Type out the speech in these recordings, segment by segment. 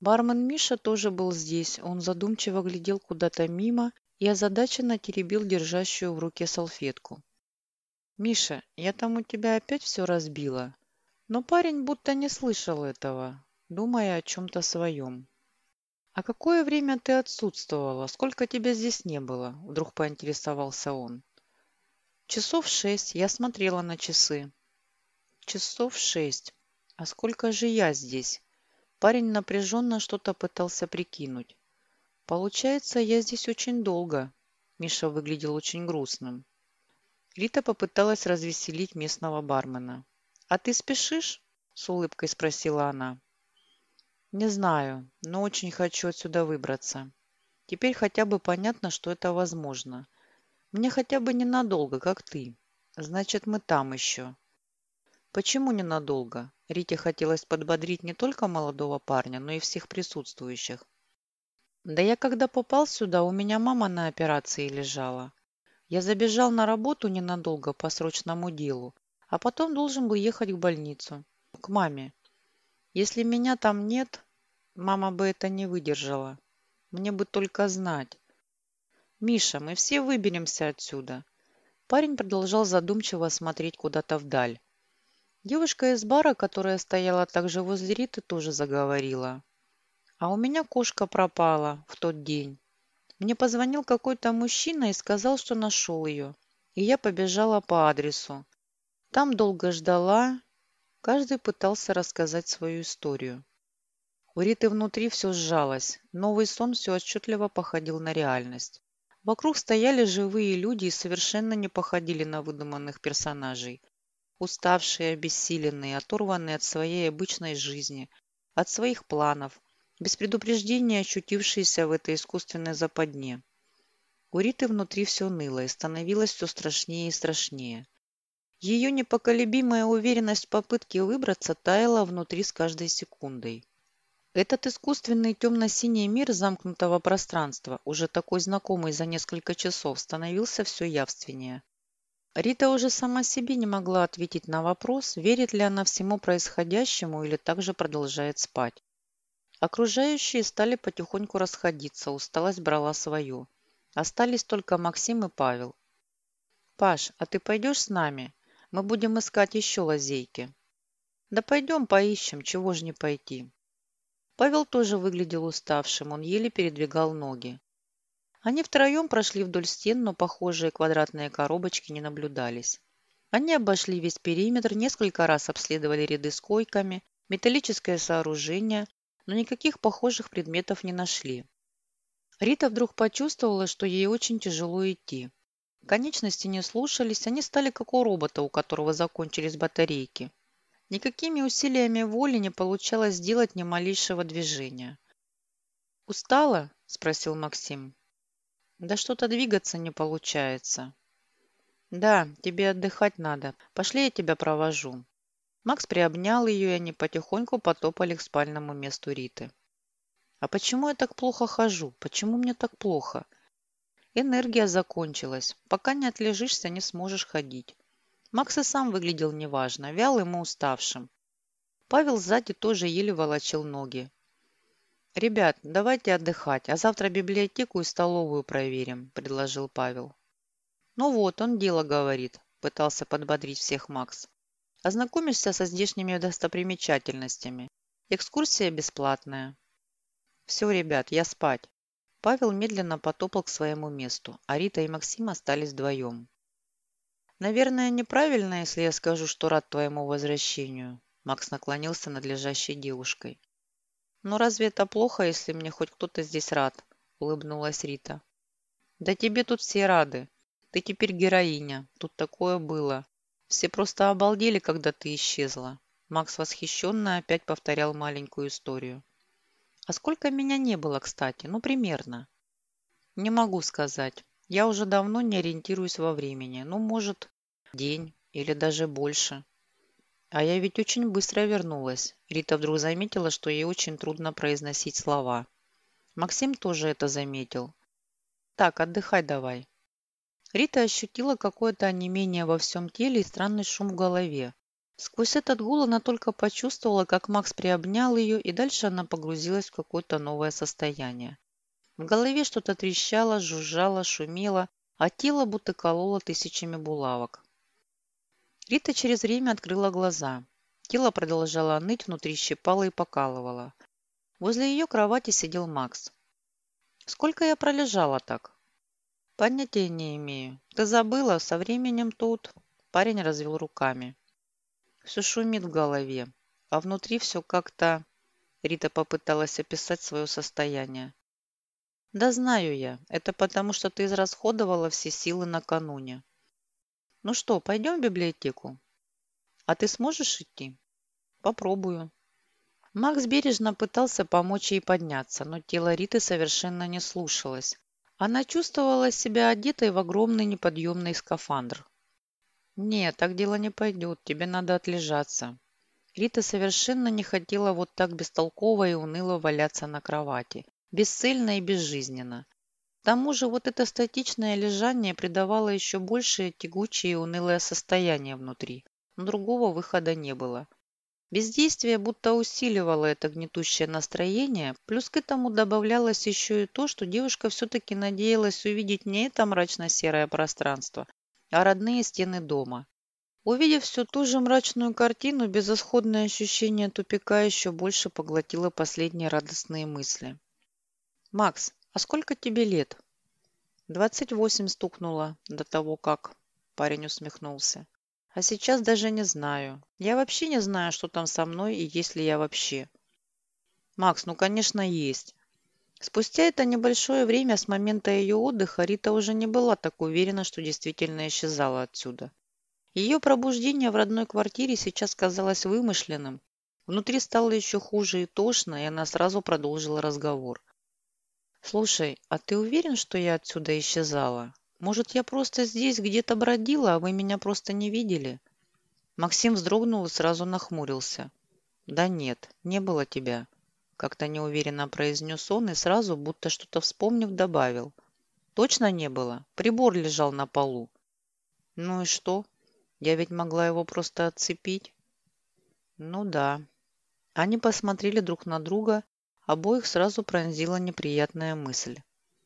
Бармен Миша тоже был здесь. Он задумчиво глядел куда-то мимо и озадаченно теребил держащую в руке салфетку. «Миша, я там у тебя опять все разбила?» Но парень будто не слышал этого, думая о чем-то своем. «А какое время ты отсутствовала? Сколько тебя здесь не было?» Вдруг поинтересовался он. «Часов шесть. Я смотрела на часы». «Часов шесть. А сколько же я здесь?» Парень напряженно что-то пытался прикинуть. «Получается, я здесь очень долго». Миша выглядел очень грустным. Рита попыталась развеселить местного бармена. «А ты спешишь?» – с улыбкой спросила она. «Не знаю, но очень хочу отсюда выбраться. Теперь хотя бы понятно, что это возможно. Мне хотя бы ненадолго, как ты. Значит, мы там еще». «Почему ненадолго?» Рите хотелось подбодрить не только молодого парня, но и всех присутствующих. «Да я когда попал сюда, у меня мама на операции лежала. Я забежал на работу ненадолго по срочному делу, а потом должен был ехать в больницу. К маме. Если меня там нет, мама бы это не выдержала. Мне бы только знать. Миша, мы все выберемся отсюда. Парень продолжал задумчиво смотреть куда-то вдаль. Девушка из бара, которая стояла также возле Риты, тоже заговорила. А у меня кошка пропала в тот день. Мне позвонил какой-то мужчина и сказал, что нашел ее. И я побежала по адресу. Там долго ждала. Каждый пытался рассказать свою историю. У Риты внутри все сжалось. Новый сон все отчетливо походил на реальность. Вокруг стояли живые люди и совершенно не походили на выдуманных персонажей. Уставшие, обессиленные, оторванные от своей обычной жизни, от своих планов, без предупреждения ощутившиеся в этой искусственной западне. У Риты внутри все ныло и становилось все страшнее и страшнее. Ее непоколебимая уверенность в попытке выбраться таяла внутри с каждой секундой. Этот искусственный темно-синий мир замкнутого пространства, уже такой знакомый за несколько часов, становился все явственнее. Рита уже сама себе не могла ответить на вопрос, верит ли она всему происходящему или также продолжает спать. Окружающие стали потихоньку расходиться, усталость брала свое. Остались только Максим и Павел. «Паш, а ты пойдешь с нами? Мы будем искать еще лазейки». «Да пойдем поищем, чего же не пойти». Павел тоже выглядел уставшим, он еле передвигал ноги. Они втроем прошли вдоль стен, но похожие квадратные коробочки не наблюдались. Они обошли весь периметр, несколько раз обследовали ряды с койками, металлическое сооружение, но никаких похожих предметов не нашли. Рита вдруг почувствовала, что ей очень тяжело идти. Конечности не слушались, они стали как у робота, у которого закончились батарейки. Никакими усилиями воли не получалось сделать ни малейшего движения. «Устала?» – спросил Максим. «Да что-то двигаться не получается». «Да, тебе отдыхать надо. Пошли, я тебя провожу. Макс приобнял ее, и они потихоньку потопали к спальному месту Риты. «А почему я так плохо хожу? Почему мне так плохо?» Энергия закончилась. Пока не отлежишься, не сможешь ходить. Макс и сам выглядел неважно, вялым и уставшим. Павел сзади тоже еле волочил ноги. «Ребят, давайте отдыхать, а завтра библиотеку и столовую проверим», – предложил Павел. «Ну вот, он дело говорит», – пытался подбодрить всех Макс. Ознакомишься со здешними достопримечательностями. Экскурсия бесплатная. Все, ребят, я спать. Павел медленно потопал к своему месту, а Рита и Максим остались вдвоем. «Наверное, неправильно, если я скажу, что рад твоему возвращению», Макс наклонился над лежащей девушкой. «Но разве это плохо, если мне хоть кто-то здесь рад?» улыбнулась Рита. «Да тебе тут все рады. Ты теперь героиня. Тут такое было. Все просто обалдели, когда ты исчезла. Макс восхищенно опять повторял маленькую историю. А сколько меня не было, кстати? Ну, примерно. Не могу сказать. Я уже давно не ориентируюсь во времени. Ну, может, день или даже больше. А я ведь очень быстро вернулась. Рита вдруг заметила, что ей очень трудно произносить слова. Максим тоже это заметил. Так, отдыхай давай. Рита ощутила какое-то онемение во всем теле и странный шум в голове. Сквозь этот гул она только почувствовала, как Макс приобнял ее, и дальше она погрузилась в какое-то новое состояние. В голове что-то трещало, жужжало, шумело, а тело будто кололо тысячами булавок. Рита через время открыла глаза. Тело продолжало ныть, внутри щипало и покалывало. Возле ее кровати сидел Макс. «Сколько я пролежала так?» «Понятия не имею. Ты забыла, со временем тут...» Парень развел руками. Все шумит в голове, а внутри все как-то... Рита попыталась описать свое состояние. Да знаю я. Это потому, что ты израсходовала все силы накануне. Ну что, пойдем в библиотеку? А ты сможешь идти? Попробую. Макс бережно пытался помочь ей подняться, но тело Риты совершенно не слушалось. Она чувствовала себя одетой в огромный неподъемный скафандр. «Нет, так дело не пойдет, тебе надо отлежаться». Рита совершенно не хотела вот так бестолково и уныло валяться на кровати бесцельно и безжизненно. Тому же вот это статичное лежание придавало еще большее тягучее и унылое состояние внутри, но другого выхода не было. Бездействие будто усиливало это гнетущее настроение, плюс к этому добавлялось еще и то, что девушка все-таки надеялась увидеть не это мрачно-серое пространство, а родные стены дома. Увидев всю ту же мрачную картину, безысходное ощущение тупика еще больше поглотило последние радостные мысли. «Макс, а сколько тебе лет?» «Двадцать восемь стукнуло до того, как...» Парень усмехнулся. «А сейчас даже не знаю. Я вообще не знаю, что там со мной и есть ли я вообще». «Макс, ну, конечно, есть». Спустя это небольшое время с момента ее отдыха Рита уже не была так уверена, что действительно исчезала отсюда. Ее пробуждение в родной квартире сейчас казалось вымышленным. Внутри стало еще хуже и тошно, и она сразу продолжила разговор. «Слушай, а ты уверен, что я отсюда исчезала? Может, я просто здесь где-то бродила, а вы меня просто не видели?» Максим вздрогнул и сразу нахмурился. «Да нет, не было тебя», – как-то неуверенно произнес он и сразу, будто что-то вспомнив, добавил. «Точно не было? Прибор лежал на полу». «Ну и что? Я ведь могла его просто отцепить». «Ну да». Они посмотрели друг на друга, Обоих сразу пронзила неприятная мысль.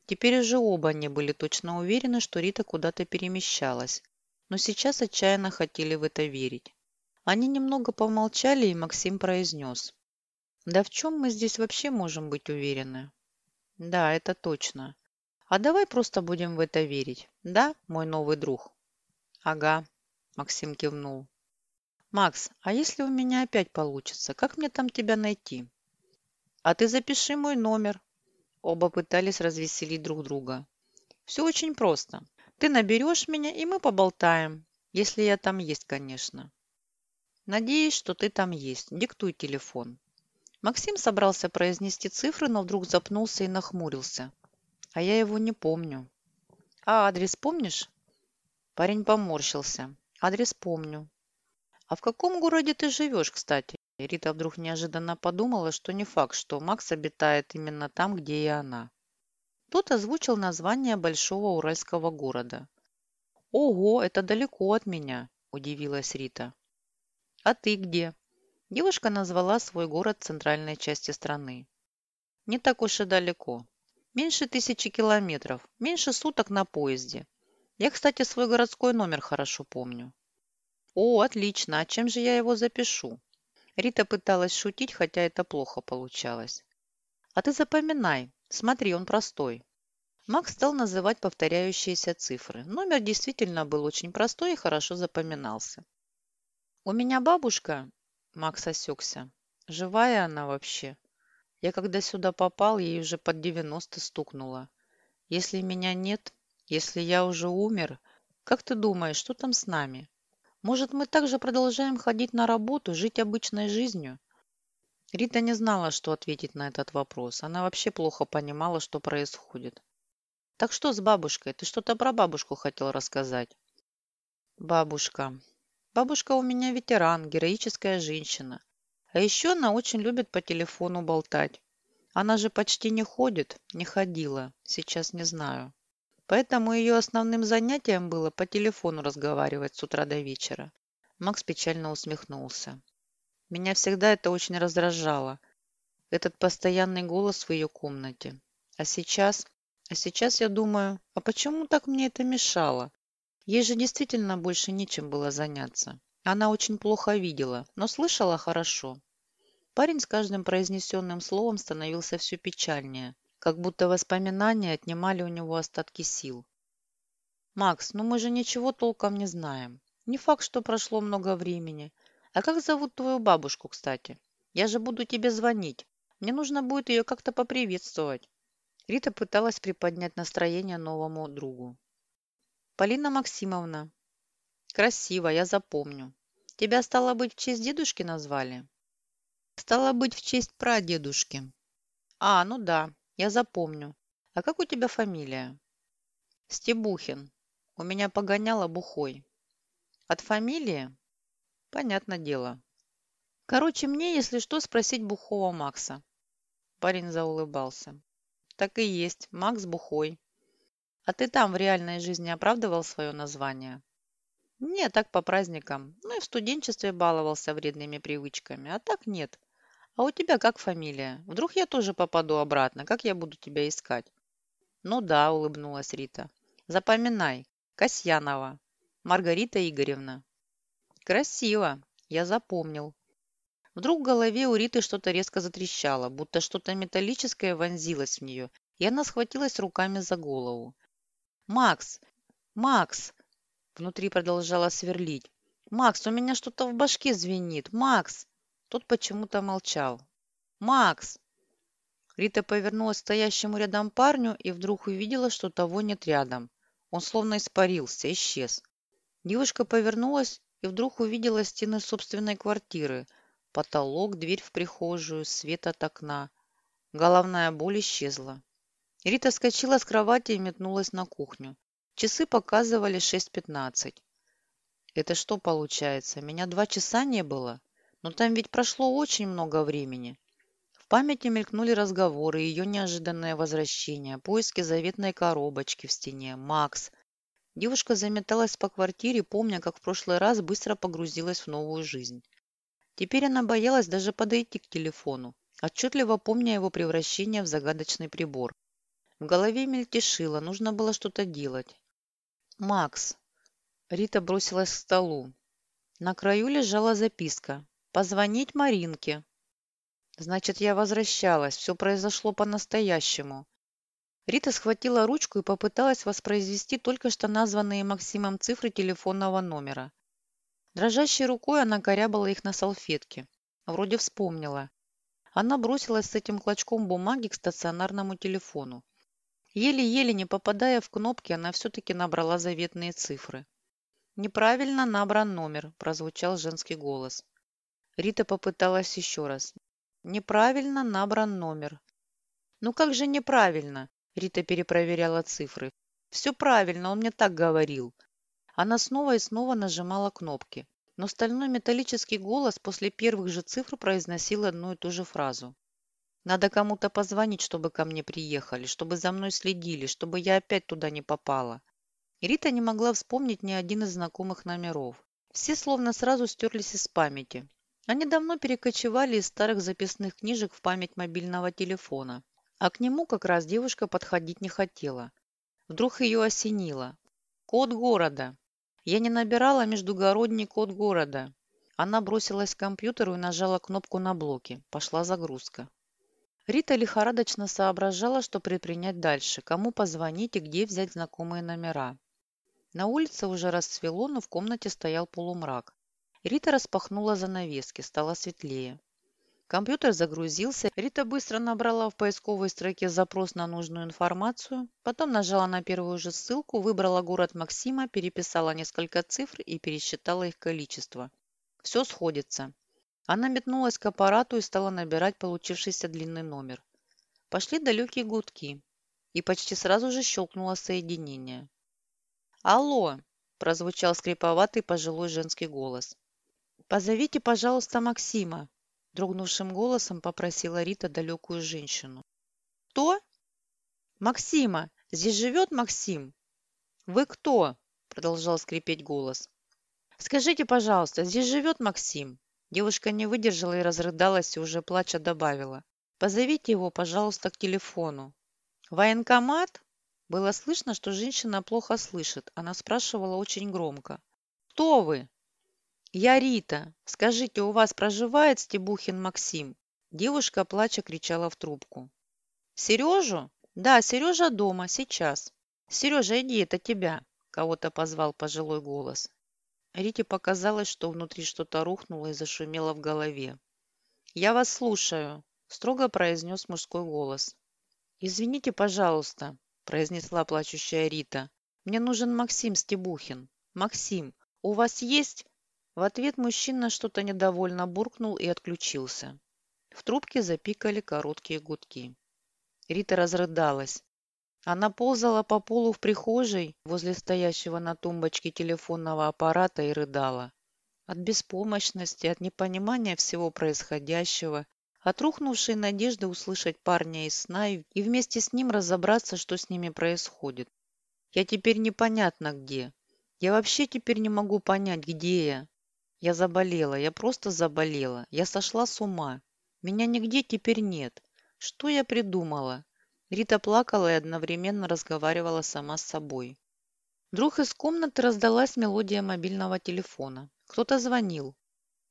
Теперь уже оба они были точно уверены, что Рита куда-то перемещалась, но сейчас отчаянно хотели в это верить. Они немного помолчали, и Максим произнес. «Да в чем мы здесь вообще можем быть уверены?» «Да, это точно. А давай просто будем в это верить. Да, мой новый друг?» «Ага», – Максим кивнул. «Макс, а если у меня опять получится, как мне там тебя найти?» «А ты запиши мой номер». Оба пытались развеселить друг друга. «Все очень просто. Ты наберешь меня, и мы поболтаем. Если я там есть, конечно». «Надеюсь, что ты там есть. Диктуй телефон». Максим собрался произнести цифры, но вдруг запнулся и нахмурился. «А я его не помню». «А адрес помнишь?» Парень поморщился. «Адрес помню». «А в каком городе ты живешь, кстати?» Рита вдруг неожиданно подумала, что не факт, что Макс обитает именно там, где и она. Тот озвучил название большого уральского города. «Ого, это далеко от меня», – удивилась Рита. «А ты где?» Девушка назвала свой город центральной части страны. «Не так уж и далеко. Меньше тысячи километров, меньше суток на поезде. Я, кстати, свой городской номер хорошо помню». «О, отлично. А чем же я его запишу?» Рита пыталась шутить, хотя это плохо получалось. «А ты запоминай. Смотри, он простой». Макс стал называть повторяющиеся цифры. Номер действительно был очень простой и хорошо запоминался. «У меня бабушка...» Макс осекся. «Живая она вообще. Я когда сюда попал, ей уже под 90 стукнуло. Если меня нет, если я уже умер, как ты думаешь, что там с нами?» Может, мы также продолжаем ходить на работу, жить обычной жизнью? Рита не знала, что ответить на этот вопрос. Она вообще плохо понимала, что происходит. Так что с бабушкой? Ты что-то про бабушку хотел рассказать? Бабушка. Бабушка у меня ветеран, героическая женщина. А еще она очень любит по телефону болтать. Она же почти не ходит, не ходила, сейчас не знаю. Поэтому ее основным занятием было по телефону разговаривать с утра до вечера. Макс печально усмехнулся. Меня всегда это очень раздражало. Этот постоянный голос в ее комнате. А сейчас... А сейчас я думаю, а почему так мне это мешало? Ей же действительно больше нечем было заняться. Она очень плохо видела, но слышала хорошо. Парень с каждым произнесенным словом становился все печальнее, как будто воспоминания отнимали у него остатки сил. «Макс, ну мы же ничего толком не знаем. Не факт, что прошло много времени. А как зовут твою бабушку, кстати? Я же буду тебе звонить. Мне нужно будет ее как-то поприветствовать». Рита пыталась приподнять настроение новому другу. «Полина Максимовна». «Красиво, я запомню. Тебя, стало быть, в честь дедушки назвали?» «Стало быть, в честь прадедушки». «А, ну да, я запомню. А как у тебя фамилия?» «Стебухин. У меня погоняло бухой». От фамилии? Понятно дело. Короче, мне, если что, спросить Бухого Макса. Парень заулыбался. Так и есть, Макс Бухой. А ты там в реальной жизни оправдывал свое название? Не, так по праздникам. Ну и в студенчестве баловался вредными привычками. А так нет. А у тебя как фамилия? Вдруг я тоже попаду обратно? Как я буду тебя искать? Ну да, улыбнулась Рита. Запоминай. Касьянова. Маргарита Игоревна. Красиво, я запомнил. Вдруг в голове у Риты что-то резко затрещало, будто что-то металлическое вонзилось в нее, и она схватилась руками за голову. «Макс! Макс!» Внутри продолжала сверлить. «Макс, у меня что-то в башке звенит! Макс!» Тот почему-то молчал. «Макс!» Рита повернулась к стоящему рядом парню и вдруг увидела, что того нет рядом. Он словно испарился, исчез. Девушка повернулась и вдруг увидела стены собственной квартиры, потолок, дверь в прихожую, свет от окна. Головная боль исчезла. Рита скочила с кровати и метнулась на кухню. Часы показывали 6.15. Это что получается? Меня два часа не было? Но там ведь прошло очень много времени. В памяти мелькнули разговоры, ее неожиданное возвращение, поиски заветной коробочки в стене, Макс – Девушка заметалась по квартире, помня, как в прошлый раз быстро погрузилась в новую жизнь. Теперь она боялась даже подойти к телефону, отчетливо помня его превращение в загадочный прибор. В голове мельтешило, нужно было что-то делать. «Макс!» Рита бросилась к столу. На краю лежала записка. «Позвонить Маринке». Значит, я возвращалась. Все произошло по-настоящему. Рита схватила ручку и попыталась воспроизвести только что названные Максимом цифры телефонного номера. Дрожащей рукой она корябала их на салфетке. Вроде вспомнила. Она бросилась с этим клочком бумаги к стационарному телефону. Еле-еле не попадая в кнопки, она все-таки набрала заветные цифры. «Неправильно набран номер», – прозвучал женский голос. Рита попыталась еще раз. «Неправильно набран номер». «Ну как же неправильно? Рита перепроверяла цифры. «Все правильно, он мне так говорил». Она снова и снова нажимала кнопки. Но стальной металлический голос после первых же цифр произносил одну и ту же фразу. «Надо кому-то позвонить, чтобы ко мне приехали, чтобы за мной следили, чтобы я опять туда не попала». Рита не могла вспомнить ни один из знакомых номеров. Все словно сразу стерлись из памяти. Они давно перекочевали из старых записных книжек в память мобильного телефона. А к нему как раз девушка подходить не хотела. Вдруг ее осенило. «Код города!» Я не набирала междугородний код города. Она бросилась к компьютеру и нажала кнопку на блоке. Пошла загрузка. Рита лихорадочно соображала, что предпринять дальше, кому позвонить и где взять знакомые номера. На улице уже расцвело, но в комнате стоял полумрак. Рита распахнула занавески, стало светлее. Компьютер загрузился. Рита быстро набрала в поисковой строке запрос на нужную информацию, потом нажала на первую же ссылку, выбрала город Максима, переписала несколько цифр и пересчитала их количество. Все сходится. Она метнулась к аппарату и стала набирать получившийся длинный номер. Пошли далекие гудки, и почти сразу же щелкнуло соединение. «Алло!» – прозвучал скриповатый пожилой женский голос. «Позовите, пожалуйста, Максима!» Дрогнувшим голосом попросила Рита далекую женщину. «Кто?» «Максима! Здесь живет Максим?» «Вы кто?» – продолжал скрипеть голос. «Скажите, пожалуйста, здесь живет Максим?» Девушка не выдержала и разрыдалась, и уже плача добавила. «Позовите его, пожалуйста, к телефону». «Военкомат?» Было слышно, что женщина плохо слышит. Она спрашивала очень громко. «Кто вы?» «Я Рита. Скажите, у вас проживает Стебухин Максим?» Девушка, плача, кричала в трубку. «Сережу? Да, Сережа дома, сейчас. Сережа, иди, это тебя!» Кого-то позвал пожилой голос. Рите показалось, что внутри что-то рухнуло и зашумело в голове. «Я вас слушаю», – строго произнес мужской голос. «Извините, пожалуйста», – произнесла плачущая Рита. «Мне нужен Максим Стебухин. Максим, у вас есть...» В ответ мужчина что-то недовольно буркнул и отключился. В трубке запикали короткие гудки. Рита разрыдалась. Она ползала по полу в прихожей возле стоящего на тумбочке телефонного аппарата и рыдала. От беспомощности, от непонимания всего происходящего, от рухнувшей надежды услышать парня из сна и вместе с ним разобраться, что с ними происходит. Я теперь непонятно где. Я вообще теперь не могу понять, где я. Я заболела, я просто заболела. Я сошла с ума. Меня нигде теперь нет. Что я придумала? Рита плакала и одновременно разговаривала сама с собой. Вдруг из комнаты раздалась мелодия мобильного телефона. Кто-то звонил.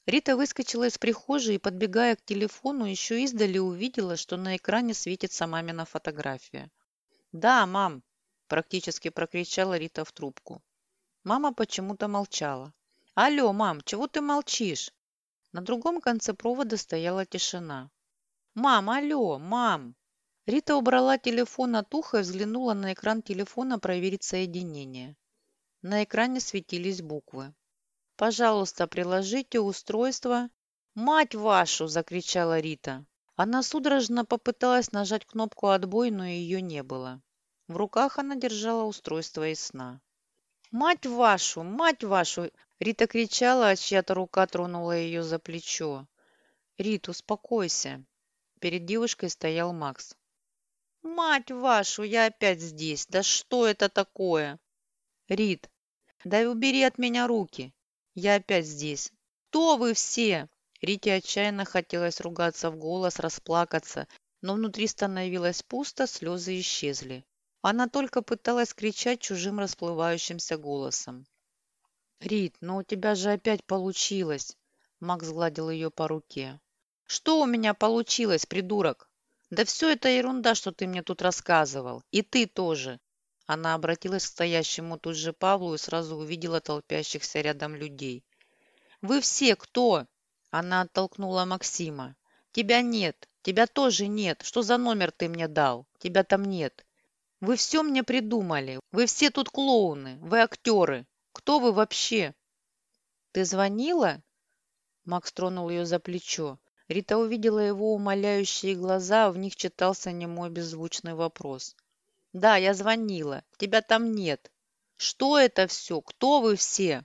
Рита выскочила из прихожей и, подбегая к телефону, еще издали увидела, что на экране светится мамина фотография. «Да, мам!» – практически прокричала Рита в трубку. Мама почему-то молчала. «Алло, мам, чего ты молчишь?» На другом конце провода стояла тишина. «Мам, алло, мам!» Рита убрала телефон от уха и взглянула на экран телефона проверить соединение. На экране светились буквы. «Пожалуйста, приложите устройство...» «Мать вашу!» – закричала Рита. Она судорожно попыталась нажать кнопку «Отбой», но ее не было. В руках она держала устройство из сна. «Мать вашу! Мать вашу!» Рита кричала, а чья-то рука тронула ее за плечо. «Рит, успокойся!» Перед девушкой стоял Макс. «Мать вашу, я опять здесь! Да что это такое?» «Рит, дай убери от меня руки! Я опять здесь! Кто вы все?» Рите отчаянно хотелось ругаться в голос, расплакаться, но внутри становилось пусто, слезы исчезли. Она только пыталась кричать чужим расплывающимся голосом. «Рит, ну у тебя же опять получилось!» Макс гладил ее по руке. «Что у меня получилось, придурок?» «Да все это ерунда, что ты мне тут рассказывал. И ты тоже». Она обратилась к стоящему тут же Павлу и сразу увидела толпящихся рядом людей. «Вы все кто?» Она оттолкнула Максима. «Тебя нет. Тебя тоже нет. Что за номер ты мне дал? Тебя там нет. Вы все мне придумали. Вы все тут клоуны. Вы актеры. Кто вы вообще?» «Ты звонила?» Макс тронул ее за плечо. Рита увидела его умоляющие глаза, а в них читался немой беззвучный вопрос. «Да, я звонила. Тебя там нет. Что это все? Кто вы все?»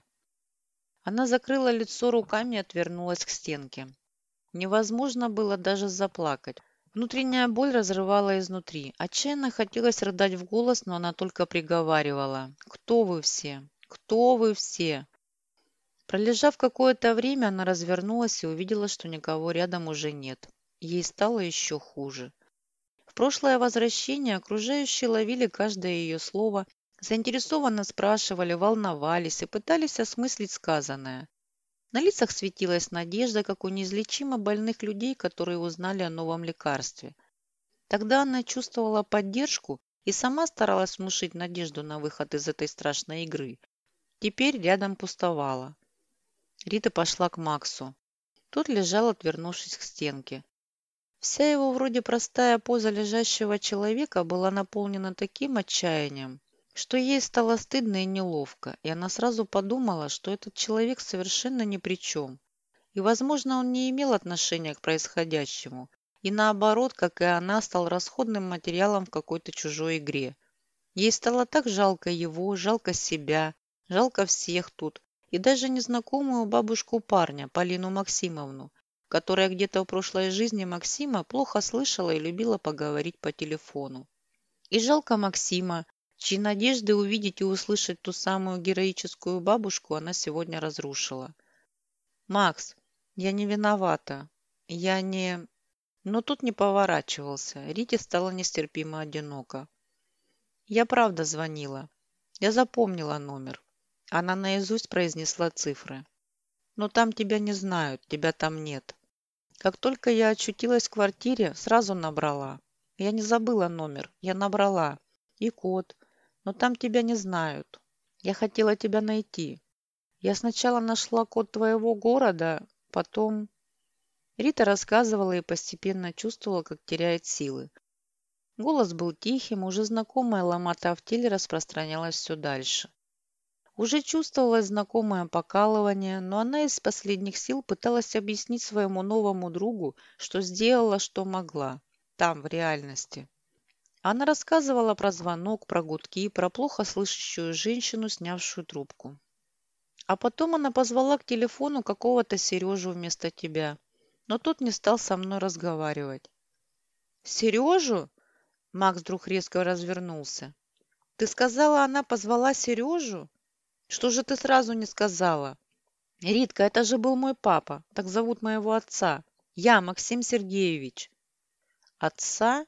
Она закрыла лицо руками и отвернулась к стенке. Невозможно было даже заплакать. Внутренняя боль разрывала изнутри. Отчаянно хотелось рыдать в голос, но она только приговаривала. «Кто вы все? Кто вы все?» Пролежав какое-то время, она развернулась и увидела, что никого рядом уже нет. Ей стало еще хуже. В прошлое возвращение окружающие ловили каждое ее слово, заинтересованно спрашивали, волновались и пытались осмыслить сказанное. На лицах светилась надежда, как у неизлечимо больных людей, которые узнали о новом лекарстве. Тогда она чувствовала поддержку и сама старалась внушить надежду на выход из этой страшной игры. Теперь рядом пустовало. Рита пошла к Максу. Тот лежал, отвернувшись к стенке. Вся его вроде простая поза лежащего человека была наполнена таким отчаянием, что ей стало стыдно и неловко, и она сразу подумала, что этот человек совершенно ни при чем. И, возможно, он не имел отношения к происходящему, и наоборот, как и она, стал расходным материалом в какой-то чужой игре. Ей стало так жалко его, жалко себя, жалко всех тут, и даже незнакомую бабушку парня, Полину Максимовну, которая где-то в прошлой жизни Максима плохо слышала и любила поговорить по телефону. И жалко Максима, чьи надежды увидеть и услышать ту самую героическую бабушку она сегодня разрушила. «Макс, я не виновата. Я не...» Но тут не поворачивался. Рите стало нестерпимо одиноко. «Я правда звонила. Я запомнила номер». Она наизусть произнесла цифры. «Но там тебя не знают, тебя там нет. Как только я очутилась в квартире, сразу набрала. Я не забыла номер, я набрала. И код. Но там тебя не знают. Я хотела тебя найти. Я сначала нашла код твоего города, потом... Рита рассказывала и постепенно чувствовала, как теряет силы. Голос был тихим, уже знакомая ломота в теле распространялась все дальше. Уже чувствовалось знакомое покалывание, но она из последних сил пыталась объяснить своему новому другу, что сделала, что могла. Там, в реальности. Она рассказывала про звонок, про гудки, про плохо слышащую женщину, снявшую трубку. А потом она позвала к телефону какого-то Сережу вместо тебя. Но тот не стал со мной разговаривать. «Сережу?» Макс вдруг резко развернулся. «Ты сказала, она позвала Сережу?» Что же ты сразу не сказала? Ритка, это же был мой папа. Так зовут моего отца. Я, Максим Сергеевич. Отца?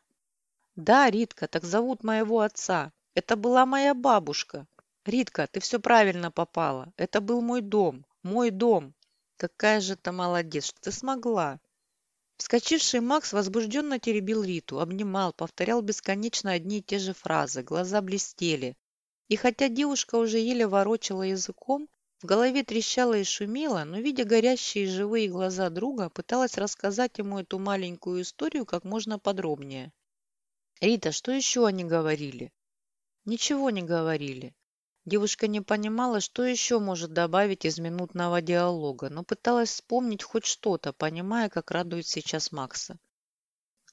Да, Ритка, так зовут моего отца. Это была моя бабушка. Ритка, ты все правильно попала. Это был мой дом. Мой дом. Какая же ты молодец, что ты смогла. Вскочивший Макс возбужденно теребил Риту, обнимал, повторял бесконечно одни и те же фразы. Глаза блестели. И хотя девушка уже еле ворочала языком, в голове трещала и шумела, но, видя горящие живые глаза друга, пыталась рассказать ему эту маленькую историю как можно подробнее. «Рита, что еще они говорили?» «Ничего не говорили». Девушка не понимала, что еще может добавить из минутного диалога, но пыталась вспомнить хоть что-то, понимая, как радует сейчас Макса.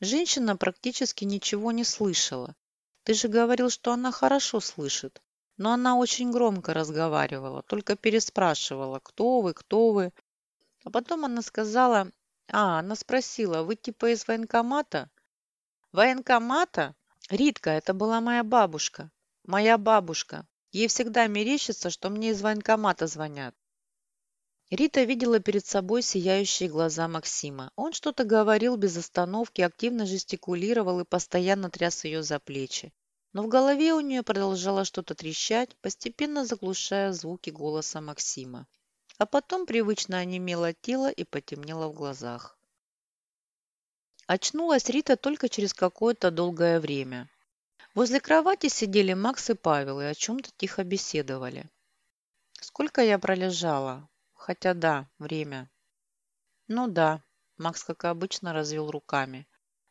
Женщина практически ничего не слышала. Ты же говорил, что она хорошо слышит. Но она очень громко разговаривала, только переспрашивала, кто вы, кто вы. А потом она сказала, а, она спросила, вы типа из военкомата? Военкомата? Ритка, это была моя бабушка. Моя бабушка. Ей всегда мерещится, что мне из военкомата звонят. Рита видела перед собой сияющие глаза Максима. Он что-то говорил без остановки, активно жестикулировал и постоянно тряс ее за плечи но в голове у нее продолжало что-то трещать, постепенно заглушая звуки голоса Максима. А потом привычно онемело тело и потемнело в глазах. Очнулась Рита только через какое-то долгое время. Возле кровати сидели Макс и Павел и о чем-то тихо беседовали. Сколько я пролежала? Хотя да, время. Ну да, Макс, как обычно, развел руками.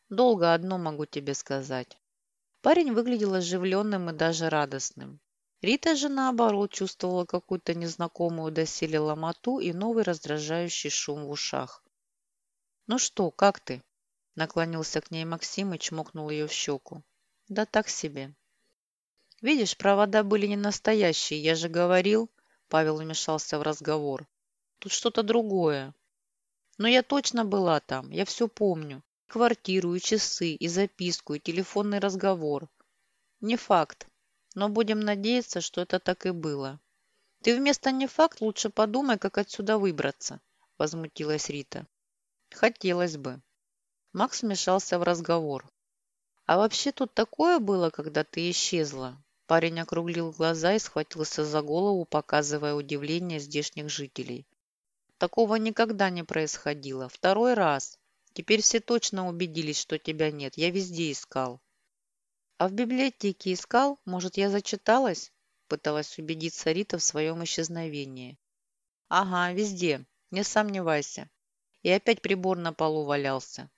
Долго одно могу тебе сказать. Парень выглядел оживленным и даже радостным. Рита же, наоборот, чувствовала какую-то незнакомую доселе ломоту и новый раздражающий шум в ушах. «Ну что, как ты?» Наклонился к ней Максим и чмокнул ее в щеку. «Да так себе». «Видишь, провода были не настоящие, я же говорил», Павел вмешался в разговор. «Тут что-то другое». «Но я точно была там, я все помню квартиру, и часы, и записку, и телефонный разговор. Не факт, но будем надеяться, что это так и было. Ты вместо «не факт» лучше подумай, как отсюда выбраться, возмутилась Рита. Хотелось бы. Макс вмешался в разговор. А вообще тут такое было, когда ты исчезла? Парень округлил глаза и схватился за голову, показывая удивление здешних жителей. Такого никогда не происходило. Второй раз. Теперь все точно убедились, что тебя нет. Я везде искал. А в библиотеке искал? Может, я зачиталась? Пыталась убедиться Рита в своем исчезновении. Ага, везде. Не сомневайся. И опять прибор на полу валялся.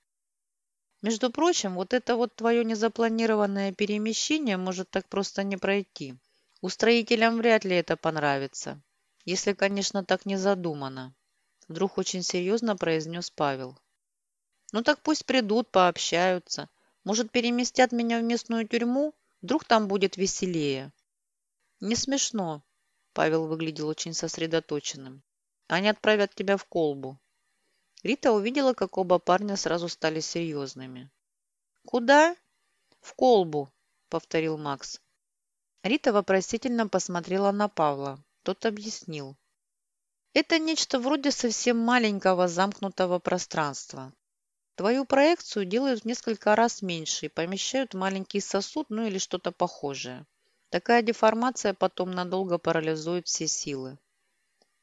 Между прочим, вот это вот твое незапланированное перемещение может так просто не пройти. Устроителям вряд ли это понравится. Если, конечно, так не задумано. Вдруг очень серьезно произнес Павел. Ну так пусть придут, пообщаются. Может, переместят меня в местную тюрьму? Вдруг там будет веселее. Не смешно. Павел выглядел очень сосредоточенным. Они отправят тебя в колбу. Рита увидела, как оба парня сразу стали серьезными. «Куда?» «В колбу», — повторил Макс. Рита вопросительно посмотрела на Павла. Тот объяснил. Это нечто вроде совсем маленького замкнутого пространства. Твою проекцию делают в несколько раз меньше и помещают в маленький сосуд, ну или что-то похожее. Такая деформация потом надолго парализует все силы.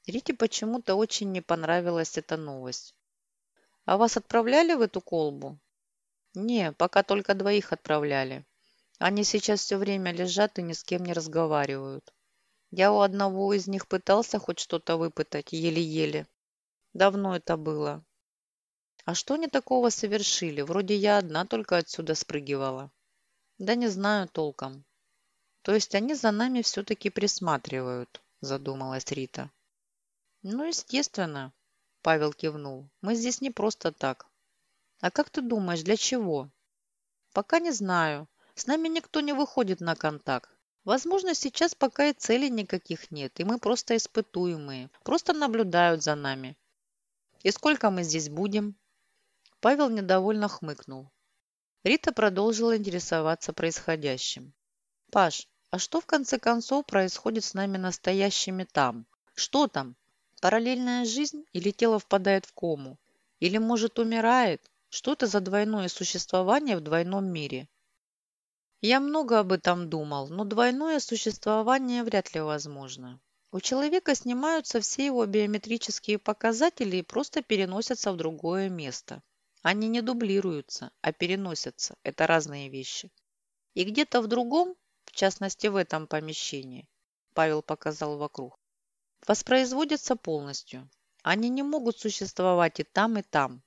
Рите почему-то очень не понравилась эта новость. «А вас отправляли в эту колбу?» «Не, пока только двоих отправляли. Они сейчас все время лежат и ни с кем не разговаривают. Я у одного из них пытался хоть что-то выпытать, еле-еле. Давно это было. А что они такого совершили? Вроде я одна только отсюда спрыгивала. Да не знаю толком. То есть они за нами все-таки присматривают, задумалась Рита. Ну, естественно, Павел кивнул. Мы здесь не просто так. А как ты думаешь, для чего? Пока не знаю. С нами никто не выходит на контакт. Возможно, сейчас пока и целей никаких нет, и мы просто испытуемые, просто наблюдают за нами. И сколько мы здесь будем? Павел недовольно хмыкнул. Рита продолжила интересоваться происходящим. «Паш, а что в конце концов происходит с нами настоящими там? Что там? Параллельная жизнь или тело впадает в кому? Или, может, умирает? Что это за двойное существование в двойном мире? Я много об этом думал, но двойное существование вряд ли возможно. У человека снимаются все его биометрические показатели и просто переносятся в другое место. Они не дублируются, а переносятся. Это разные вещи. И где-то в другом, в частности в этом помещении, Павел показал вокруг, воспроизводятся полностью. Они не могут существовать и там, и там.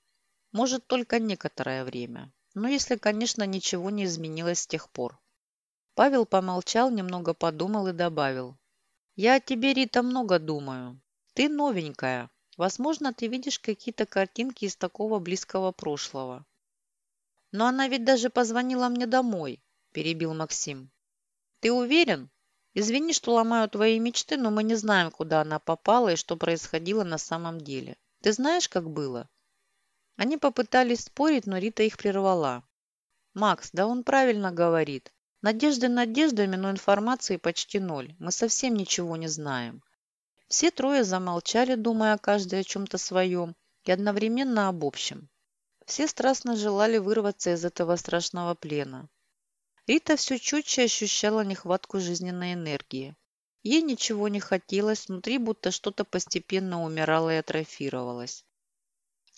Может, только некоторое время. Но если, конечно, ничего не изменилось с тех пор. Павел помолчал, немного подумал и добавил. «Я о тебе, Рита, много думаю. Ты новенькая. Возможно, ты видишь какие-то картинки из такого близкого прошлого». «Но она ведь даже позвонила мне домой», – перебил Максим. «Ты уверен?» Извини, что ломаю твои мечты, но мы не знаем, куда она попала и что происходило на самом деле. Ты знаешь, как было?» Они попытались спорить, но Рита их прервала. «Макс, да он правильно говорит. Надежды надеждами, но информации почти ноль. Мы совсем ничего не знаем». Все трое замолчали, думая каждый о чем-то своем и одновременно об общем. Все страстно желали вырваться из этого страшного плена. Рита все четче ощущала нехватку жизненной энергии. Ей ничего не хотелось, внутри будто что-то постепенно умирало и атрофировалось.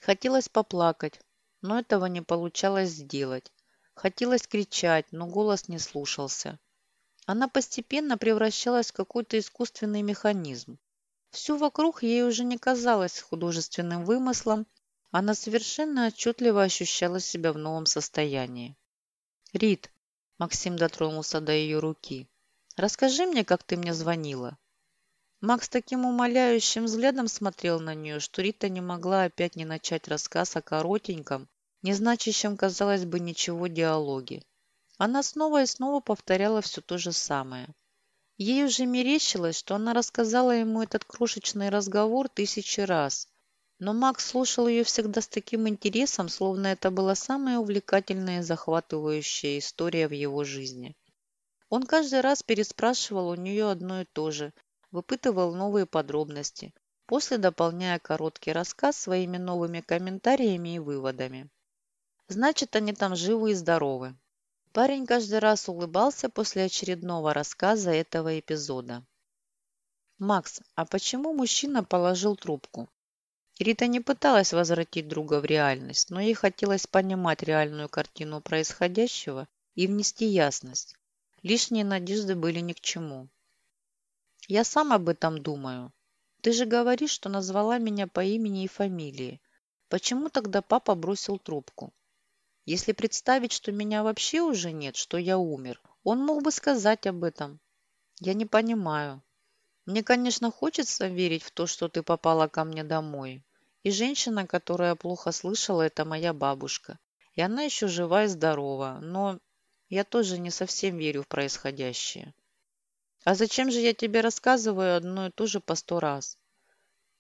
Хотелось поплакать, но этого не получалось сделать. Хотелось кричать, но голос не слушался. Она постепенно превращалась в какой-то искусственный механизм. Все вокруг ей уже не казалось художественным вымыслом, она совершенно отчетливо ощущала себя в новом состоянии. «Рит, Максим дотронулся до ее руки. «Расскажи мне, как ты мне звонила». Макс таким умоляющим взглядом смотрел на нее, что Рита не могла опять не начать рассказ о коротеньком, не значащем, казалось бы, ничего диалоге. Она снова и снова повторяла все то же самое. Ей уже мерещилось, что она рассказала ему этот крошечный разговор тысячи раз, но Макс слушал ее всегда с таким интересом, словно это была самая увлекательная и захватывающая история в его жизни. Он каждый раз переспрашивал у нее одно и то же, выпытывал новые подробности, после дополняя короткий рассказ своими новыми комментариями и выводами. Значит, они там живы и здоровы. Парень каждый раз улыбался после очередного рассказа этого эпизода. «Макс, а почему мужчина положил трубку?» Рита не пыталась возвратить друга в реальность, но ей хотелось понимать реальную картину происходящего и внести ясность. Лишние надежды были ни к чему. «Я сам об этом думаю. Ты же говоришь, что назвала меня по имени и фамилии. Почему тогда папа бросил трубку? Если представить, что меня вообще уже нет, что я умер, он мог бы сказать об этом. Я не понимаю. Мне, конечно, хочется верить в то, что ты попала ко мне домой, и женщина, которая плохо слышала, это моя бабушка. И она еще жива и здорова, но я тоже не совсем верю в происходящее. А зачем же я тебе рассказываю одно и то же по сто раз?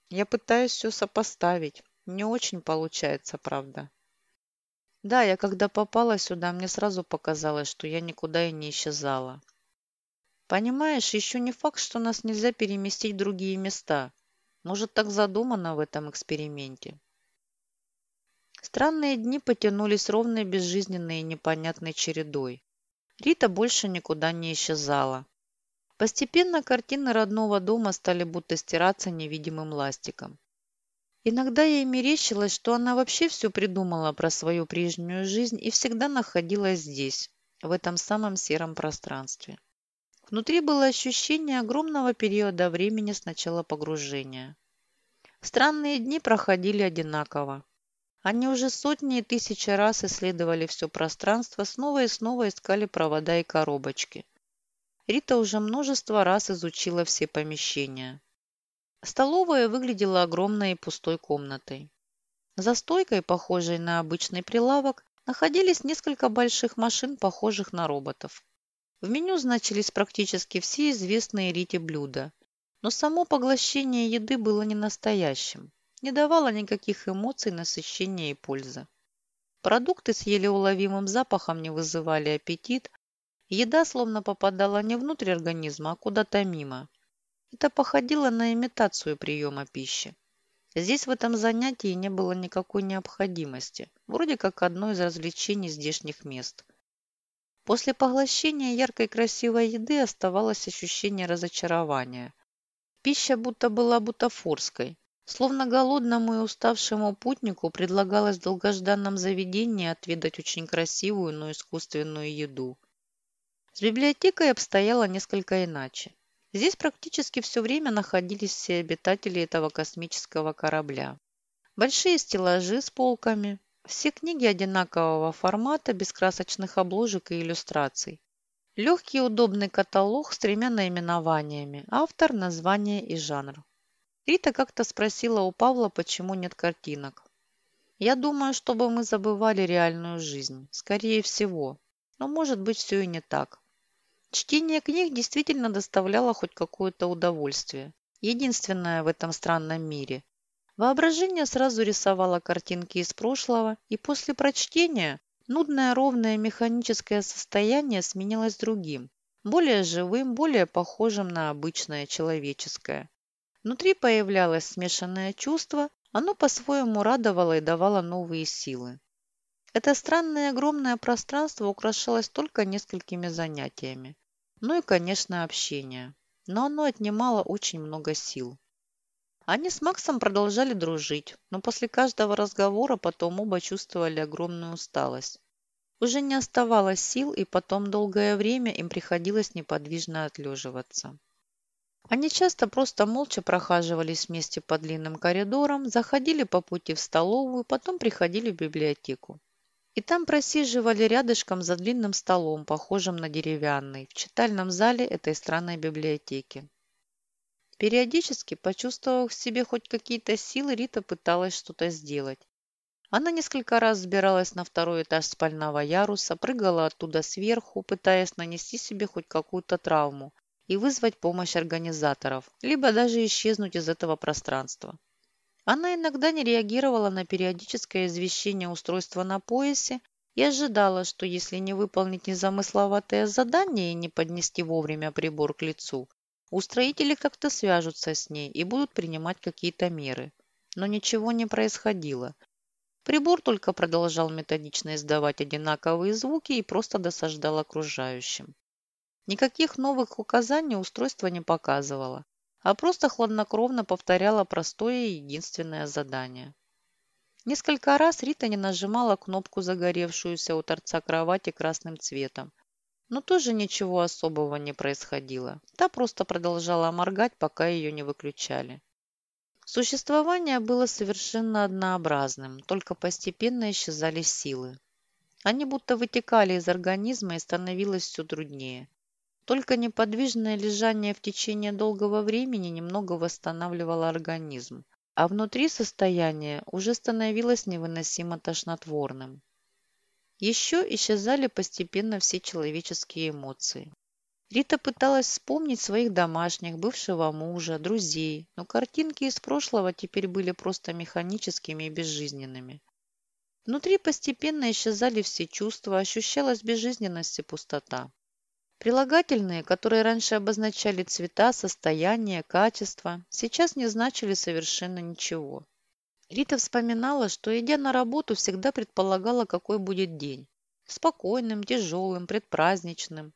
Я пытаюсь все сопоставить. Не очень получается, правда. Да, я когда попала сюда, мне сразу показалось, что я никуда и не исчезала. Понимаешь, еще не факт, что нас нельзя переместить в другие места. Может, так задумано в этом эксперименте. Странные дни потянулись ровной, безжизненной и непонятной чередой. Рита больше никуда не исчезала. Постепенно картины родного дома стали будто стираться невидимым ластиком. Иногда ей мерещилось, что она вообще все придумала про свою прежнюю жизнь и всегда находилась здесь, в этом самом сером пространстве. Внутри было ощущение огромного периода времени с начала погружения. Странные дни проходили одинаково. Они уже сотни и тысячи раз исследовали все пространство, снова и снова искали провода и коробочки. Рита уже множество раз изучила все помещения. Столовая выглядела огромной и пустой комнатой. За стойкой, похожей на обычный прилавок, находились несколько больших машин, похожих на роботов. В меню значились практически все известные Рите блюда, но само поглощение еды было не настоящим, не давало никаких эмоций, насыщения и пользы. Продукты с еле уловимым запахом не вызывали аппетит, еда словно попадала не внутрь организма, а куда-то мимо. Это походило на имитацию приема пищи. Здесь в этом занятии не было никакой необходимости, вроде как одно из развлечений здешних мест. После поглощения яркой красивой еды оставалось ощущение разочарования. Пища будто была бутафорской, словно голодному и уставшему путнику предлагалось в долгожданном заведении отведать очень красивую, но искусственную еду. С библиотекой обстояло несколько иначе. Здесь практически все время находились все обитатели этого космического корабля. Большие стеллажи с полками, все книги одинакового формата, без красочных обложек и иллюстраций. Легкий удобный каталог с тремя наименованиями, автор, название и жанр. Рита как-то спросила у Павла, почему нет картинок. «Я думаю, чтобы мы забывали реальную жизнь. Скорее всего. Но может быть все и не так. Чтение книг действительно доставляло хоть какое-то удовольствие. Единственное в этом странном мире. Воображение сразу рисовало картинки из прошлого, и после прочтения нудное ровное механическое состояние сменилось другим, более живым, более похожим на обычное человеческое. Внутри появлялось смешанное чувство, оно по-своему радовало и давало новые силы. Это странное огромное пространство украшалось только несколькими занятиями. Ну и, конечно, общение. Но оно отнимало очень много сил. Они с Максом продолжали дружить, но после каждого разговора потом оба чувствовали огромную усталость. Уже не оставалось сил, и потом долгое время им приходилось неподвижно отлеживаться. Они часто просто молча прохаживались вместе по длинным коридорам, заходили по пути в столовую, потом приходили в библиотеку. И там просиживали рядышком за длинным столом, похожим на деревянный, в читальном зале этой странной библиотеки. Периодически, почувствовав в себе хоть какие-то силы, Рита пыталась что-то сделать. Она несколько раз взбиралась на второй этаж спального яруса, прыгала оттуда сверху, пытаясь нанести себе хоть какую-то травму и вызвать помощь организаторов, либо даже исчезнуть из этого пространства. Она иногда не реагировала на периодическое извещение устройства на поясе и ожидала, что если не выполнить незамысловатое задание и не поднести вовремя прибор к лицу, устроители как-то свяжутся с ней и будут принимать какие-то меры. Но ничего не происходило. Прибор только продолжал методично издавать одинаковые звуки и просто досаждал окружающим. Никаких новых указаний устройство не показывало а просто хладнокровно повторяла простое и единственное задание. Несколько раз Рита не нажимала кнопку, загоревшуюся у торца кровати красным цветом. Но тоже ничего особого не происходило. Та просто продолжала моргать, пока ее не выключали. Существование было совершенно однообразным, только постепенно исчезали силы. Они будто вытекали из организма и становилось все труднее. Только неподвижное лежание в течение долгого времени немного восстанавливало организм, а внутри состояние уже становилось невыносимо тошнотворным. Еще исчезали постепенно все человеческие эмоции. Рита пыталась вспомнить своих домашних, бывшего мужа, друзей, но картинки из прошлого теперь были просто механическими и безжизненными. Внутри постепенно исчезали все чувства, ощущалась безжизненность и пустота. Прилагательные, которые раньше обозначали цвета, состояние, качество, сейчас не значили совершенно ничего. Рита вспоминала, что, идя на работу, всегда предполагала, какой будет день. Спокойным, тяжелым, предпраздничным.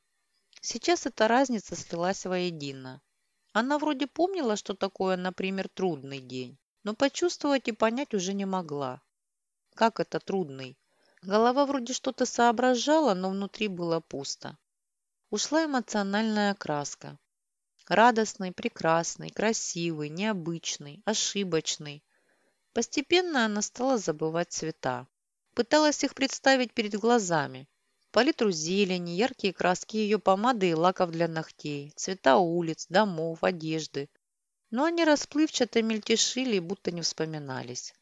Сейчас эта разница слилась воедино. Она вроде помнила, что такое, например, трудный день, но почувствовать и понять уже не могла. Как это трудный? Голова вроде что-то соображала, но внутри было пусто. Ушла эмоциональная окраска. Радостный, прекрасный, красивый, необычный, ошибочный. Постепенно она стала забывать цвета. Пыталась их представить перед глазами. Палитру зелени, яркие краски ее помады и лаков для ногтей, цвета улиц, домов, одежды. Но они расплывчато мельтешили и будто не вспоминались.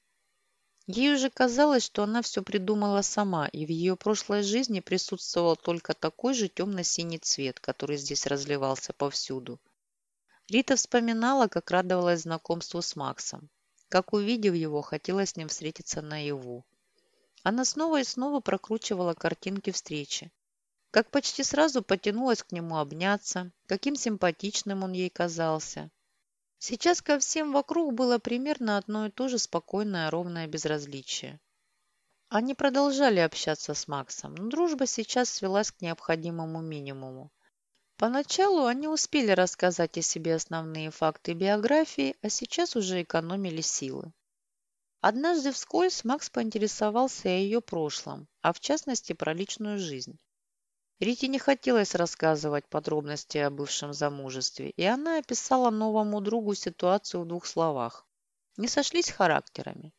Ей уже казалось, что она все придумала сама, и в ее прошлой жизни присутствовал только такой же темно-синий цвет, который здесь разливался повсюду. Рита вспоминала, как радовалась знакомству с Максом, как, увидев его, хотела с ним встретиться наяву. Она снова и снова прокручивала картинки встречи, как почти сразу потянулась к нему обняться, каким симпатичным он ей казался, Сейчас ко всем вокруг было примерно одно и то же спокойное ровное безразличие. Они продолжали общаться с Максом, но дружба сейчас свелась к необходимому минимуму. Поначалу они успели рассказать о себе основные факты биографии, а сейчас уже экономили силы. Однажды вскользь Макс поинтересовался о ее прошлом, а в частности про личную жизнь. Рите не хотелось рассказывать подробности о бывшем замужестве, и она описала новому другу ситуацию в двух словах. Не сошлись характерами.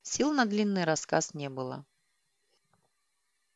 Сил на длинный рассказ не было.